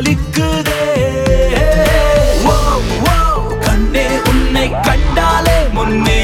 கொந்தளிக்குதே கண்ணே உன்னை கண்டாலே முன்னே.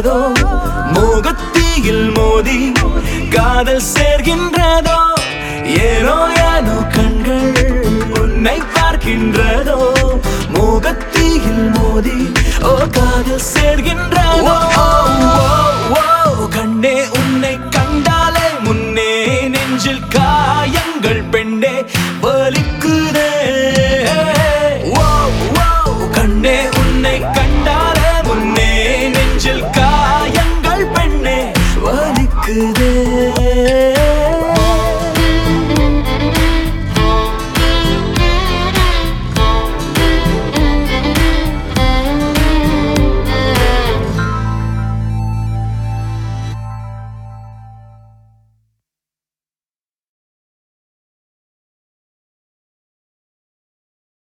சேர்கின்றதோ மோகத்தியில் மோதி காதல் சேர்கின்றதோ? ஏனோ ஏனோ கண்கள் உன்னை பார்க்கின்றதோ? மோகத்தியில் மோதி ஓ காதல் சேர்கின்றதோ? காயங்கள் பெண்ணே வலிக்கு good.